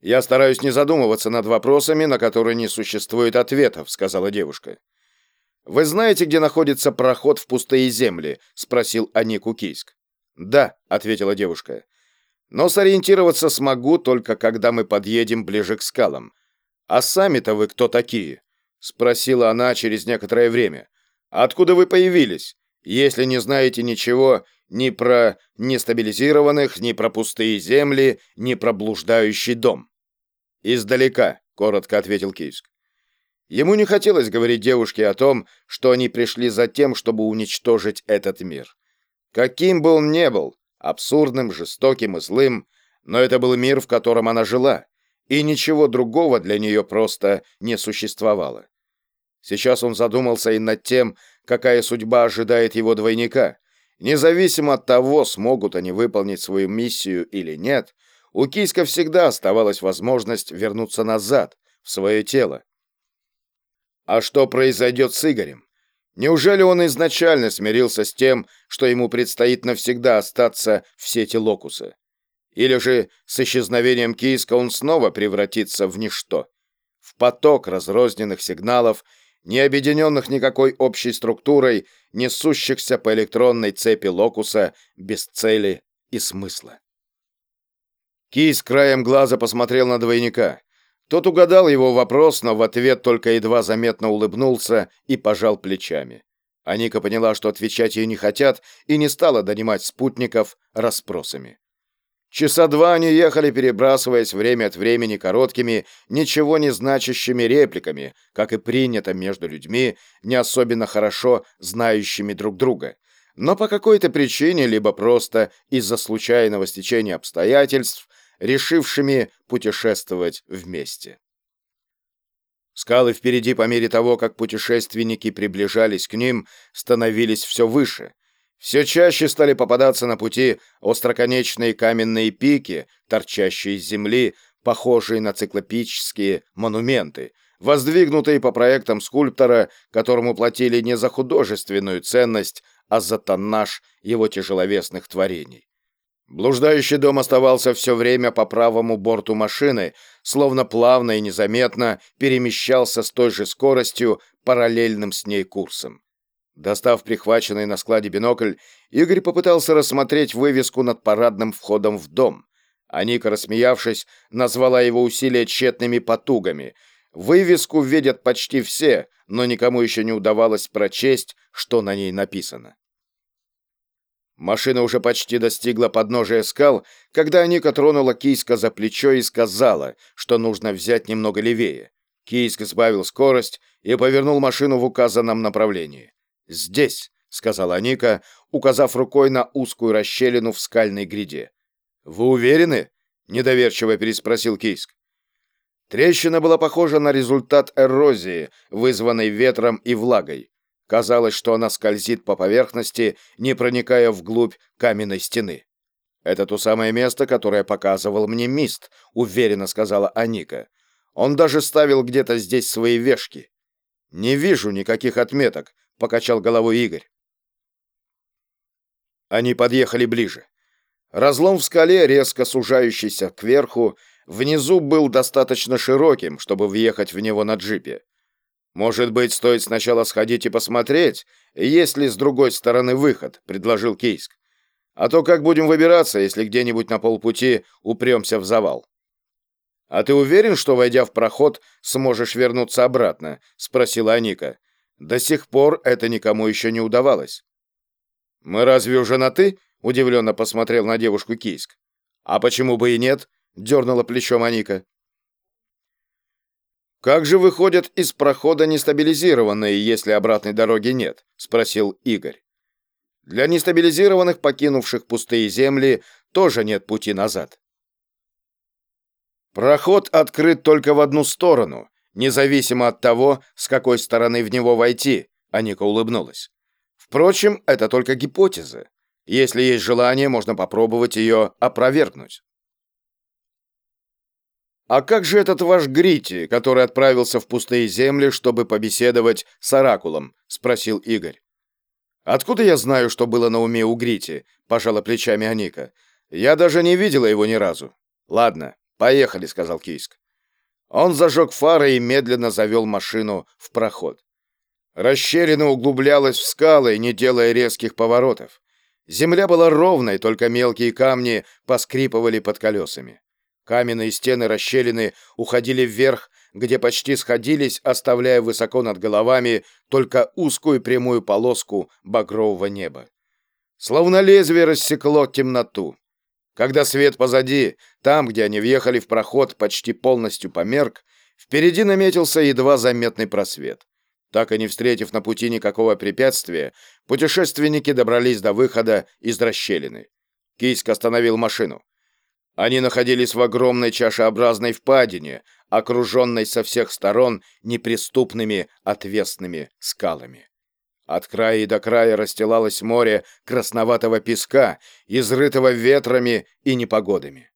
«Я стараюсь не задумываться над вопросами, на которые не существует ответов», — сказала девушка. «Вы знаете, где находится проход в пустые земли?» — спросил Анику Кийск. «Да», — ответила девушка. «Но сориентироваться смогу только когда мы подъедем ближе к скалам. А сами-то вы кто такие?» — спросила она через некоторое время. «Откуда вы появились? Если не знаете ничего ни про нестабилизированных, ни про пустые земли, ни про блуждающий дом». «Издалека», — коротко ответил Кийск. Ему не хотелось говорить девушке о том, что они пришли за тем, чтобы уничтожить этот мир. Каким бы он ни был, абсурдным, жестоким и злым, но это был мир, в котором она жила, и ничего другого для нее просто не существовало. Сейчас он задумался и над тем, какая судьба ожидает его двойника. Независимо от того, смогут они выполнить свою миссию или нет, у Кийска всегда оставалась возможность вернуться назад, в свое тело. А что произойдет с Игорем? Неужели он изначально смирился с тем, что ему предстоит навсегда остаться в сети Локуса? Или же с исчезновением Кийска он снова превратится в ничто? В поток разрозненных сигналов, не объединенных никакой общей структурой, несущихся по электронной цепи Локуса без цели и смысла. Кис краем глаза посмотрел на двойника. Тот угадал его вопрос, но в ответ только едва заметно улыбнулся и пожал плечами. Аника поняла, что отвечать ей не хотят, и не стала донимать спутников расспросами. Часа два они ехали, перебрасываясь время от времени короткими, ничего не значащими репликами, как и принято между людьми, не особенно хорошо знающими друг друга. Но по какой-то причине, либо просто из-за случайного стечения обстоятельств, решившими путешествовать вместе. Скалы впереди по мере того, как путешественники приближались к ним, становились все выше. Все чаще стали попадаться на пути остроконечные каменные пики, торчащие из земли, похожие на циклопические монументы, воздвигнутые по проектам скульптора, которому платили не за художественную ценность, а за тоннаж его тяжеловесных творений. Блуждающий дом оставался все время по правому борту машины, словно плавно и незаметно перемещался с той же скоростью, параллельным с ней курсом. Достав прихваченный на складе бинокль, Игорь попытался рассмотреть вывеску над парадным входом в дом. Аника, рассмеявшись, назвала его усилия тщетными потугами. Вывеску видят почти все, но никому еще не удавалось прочесть, что на ней написано. Машина уже почти достигла подножия скал, когда Ника тронула Кийска за плечо и сказала, что нужно взять немного левее. Кийск сбавил скорость и повернул машину в указанном направлении. «Здесь», — сказала Ника, указав рукой на узкую расщелину в скальной гряде. «Вы уверены?» — недоверчиво переспросил Кийск. Трещина была похожа на результат эрозии, вызванной ветром и влагой. Казалось, что она скользит по поверхности, не проникая вглубь каменной стены. «Это то самое место, которое показывал мне Мист», — уверенно сказала Аника. «Он даже ставил где-то здесь свои вешки». «Не вижу никаких отметок», — покачал головой Игорь. Они подъехали ближе. Разлом в скале, резко сужающийся кверху, внизу был достаточно широким, чтобы въехать в него на джипе. «Может быть, стоит сначала сходить и посмотреть, есть ли с другой стороны выход», — предложил Кейск. «А то как будем выбираться, если где-нибудь на полпути упремся в завал?» «А ты уверен, что, войдя в проход, сможешь вернуться обратно?» — спросила Аника. «До сих пор это никому еще не удавалось». «Мы разве уже на «ты»?» — удивленно посмотрел на девушку Кейск. «А почему бы и нет?» — дернула плечом Аника. «Как же выходят из прохода нестабилизированные, если обратной дороги нет?» — спросил Игорь. «Для нестабилизированных, покинувших пустые земли, тоже нет пути назад». «Проход открыт только в одну сторону, независимо от того, с какой стороны в него войти», — Аника улыбнулась. «Впрочем, это только гипотеза. Если есть желание, можно попробовать ее опровергнуть». «А как же этот ваш Грити, который отправился в пустые земли, чтобы побеседовать с Оракулом?» — спросил Игорь. «Откуда я знаю, что было на уме у Грити?» — пожала плечами Аника. «Я даже не видела его ни разу». «Ладно, «Поехали», — сказал Кийск. Он зажег фары и медленно завел машину в проход. Расщелина углублялась в скалы, не делая резких поворотов. Земля была ровной, только мелкие камни поскрипывали под колесами. Каменные стены расщелины уходили вверх, где почти сходились, оставляя высоко над головами только узкую прямую полоску багрового неба. Словно лезвие рассекло темноту. Когда свет позади, там, где они въехали в проход, почти полностью померк, впереди наметился едва заметный просвет. Так и не встретив на пути никакого препятствия, путешественники добрались до выхода из расщелины. Кийск остановил машину. Они находились в огромной чашеобразной впадине, окруженной со всех сторон неприступными отвесными скалами. От края до края расстилалось море красноватого песка, изрытого ветрами и непогодами.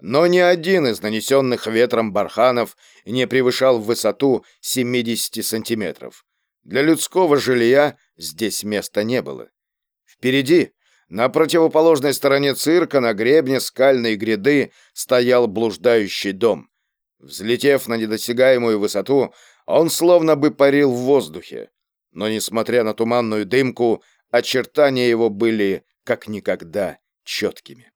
Но ни один из нанесенных ветром барханов не превышал в высоту 70 сантиметров. Для людского жилья здесь места не было. Впереди, на противоположной стороне цирка, на гребне скальной гряды, стоял блуждающий дом. Взлетев на недосягаемую высоту, он словно бы парил в воздухе. Но, несмотря на туманную дымку, очертания его были как никогда четкими.